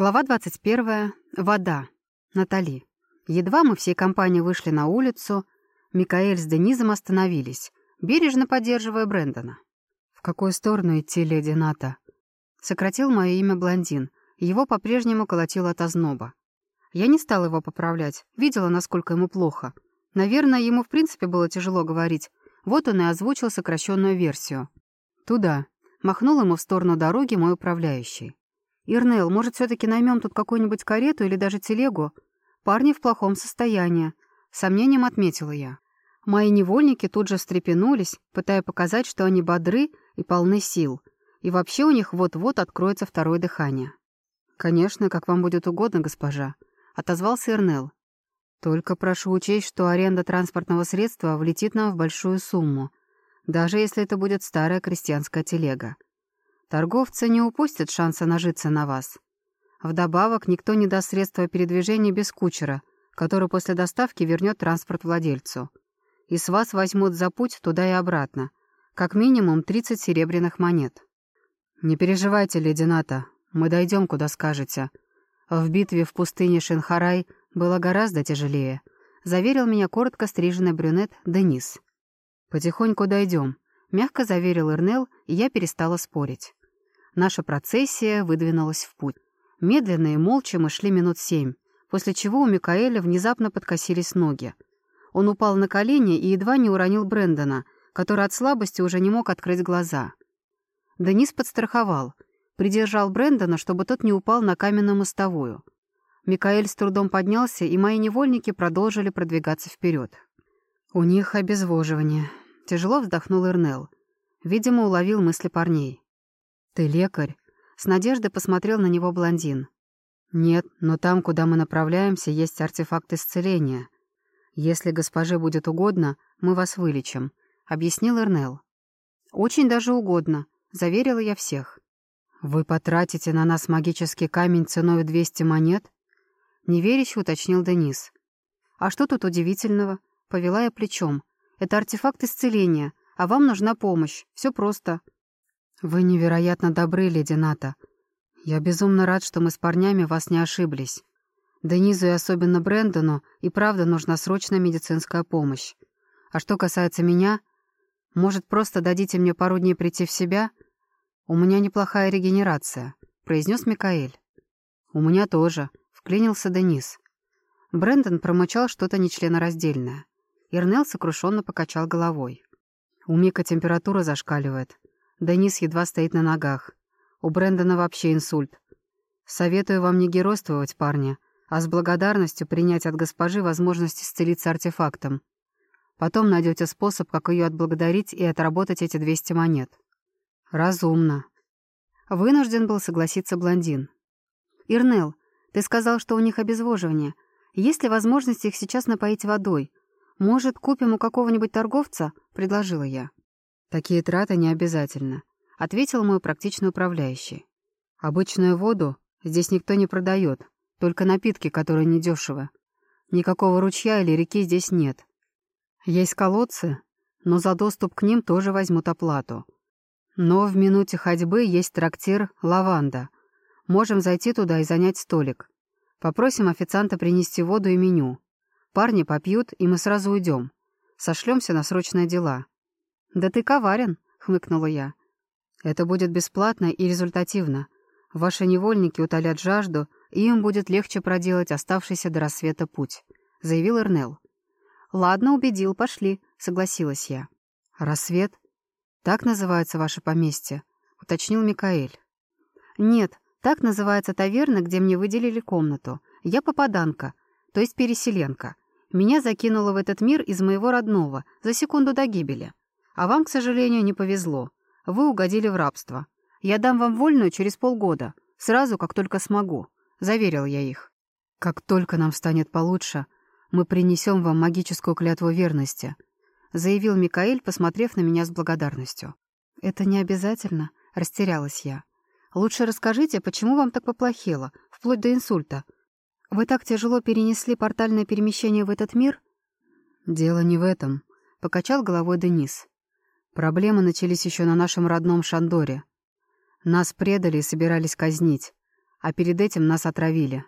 Глава 21. Вода. Натали. Едва мы всей компанией вышли на улицу, Микаэль с Денизом остановились, бережно поддерживая Брэндона. «В какую сторону идти, леди Ната?» Сократил мое имя блондин. Его по-прежнему колотило от озноба. Я не стала его поправлять, видела, насколько ему плохо. Наверное, ему в принципе было тяжело говорить. Вот он и озвучил сокращенную версию. «Туда», — махнул ему в сторону дороги мой управляющий. «Ирнел, может, все таки наймем тут какую-нибудь карету или даже телегу? Парни в плохом состоянии», — сомнением отметила я. Мои невольники тут же встрепенулись, пытая показать, что они бодры и полны сил, и вообще у них вот-вот откроется второе дыхание. «Конечно, как вам будет угодно, госпожа», — отозвался Ирнел. «Только прошу учесть, что аренда транспортного средства влетит нам в большую сумму, даже если это будет старая крестьянская телега. Торговцы не упустят шанса нажиться на вас. Вдобавок, никто не даст средства передвижения без кучера, который после доставки вернет транспорт владельцу. И с вас возьмут за путь туда и обратно. Как минимум 30 серебряных монет. Не переживайте, леди Ната, мы дойдем, куда скажете. В битве в пустыне Шинхарай было гораздо тяжелее, заверил меня коротко стриженный брюнет Денис. Потихоньку дойдем, мягко заверил Эрнел, и я перестала спорить. Наша процессия выдвинулась в путь. Медленно и молча мы шли минут семь, после чего у Микаэля внезапно подкосились ноги. Он упал на колени и едва не уронил Брэндона, который от слабости уже не мог открыть глаза. Денис подстраховал, придержал Брэндона, чтобы тот не упал на каменную мостовую. Микаэль с трудом поднялся, и мои невольники продолжили продвигаться вперед. «У них обезвоживание», — тяжело вздохнул Эрнел. Видимо, уловил мысли парней. «Ты лекарь?» — с надеждой посмотрел на него блондин. «Нет, но там, куда мы направляемся, есть артефакт исцеления. Если госпоже будет угодно, мы вас вылечим», — объяснил Эрнел. «Очень даже угодно», — заверила я всех. «Вы потратите на нас магический камень ценой в 200 монет?» — неверяще уточнил Денис. «А что тут удивительного?» — повела я плечом. «Это артефакт исцеления, а вам нужна помощь. Все просто». «Вы невероятно добры, леди Ната. Я безумно рад, что мы с парнями вас не ошиблись. Денизу и особенно Брэндону и правда нужна срочная медицинская помощь. А что касается меня, может, просто дадите мне пару дней прийти в себя? У меня неплохая регенерация», — произнес Микаэль. «У меня тоже», — вклинился Денис. Брэндон промычал что-то нечленораздельное. Ирнел сокрушенно покачал головой. У Мика температура зашкаливает. Денис едва стоит на ногах. У Брэндона вообще инсульт. Советую вам не геройствовать, парни, а с благодарностью принять от госпожи возможность исцелиться артефактом. Потом найдете способ, как ее отблагодарить и отработать эти 200 монет. Разумно. Вынужден был согласиться блондин. «Ирнел, ты сказал, что у них обезвоживание. Есть ли возможность их сейчас напоить водой? Может, купим у какого-нибудь торговца?» — предложила я. «Такие траты не обязательно», — ответил мой практичный управляющий. «Обычную воду здесь никто не продает, только напитки, которые недешевы. Никакого ручья или реки здесь нет. Есть колодцы, но за доступ к ним тоже возьмут оплату. Но в минуте ходьбы есть трактир «Лаванда». Можем зайти туда и занять столик. Попросим официанта принести воду и меню. Парни попьют, и мы сразу уйдем. Сошлемся на срочные дела. «Да ты коварен», — хмыкнула я. «Это будет бесплатно и результативно. Ваши невольники утолят жажду, и им будет легче проделать оставшийся до рассвета путь», — заявил Эрнел. «Ладно, убедил, пошли», — согласилась я. «Рассвет? Так называется ваше поместье?» — уточнил Микаэль. «Нет, так называется таверна, где мне выделили комнату. Я попаданка, то есть переселенка. Меня закинуло в этот мир из моего родного за секунду до гибели. А вам, к сожалению, не повезло. Вы угодили в рабство. Я дам вам вольную через полгода, сразу, как только смогу», — заверил я их. «Как только нам станет получше, мы принесем вам магическую клятву верности», — заявил Микаэль, посмотрев на меня с благодарностью. «Это не обязательно», — растерялась я. «Лучше расскажите, почему вам так поплохело, вплоть до инсульта. Вы так тяжело перенесли портальное перемещение в этот мир?» «Дело не в этом», — покачал головой Денис. Проблемы начались еще на нашем родном Шандоре. Нас предали и собирались казнить. а перед этим нас отравили.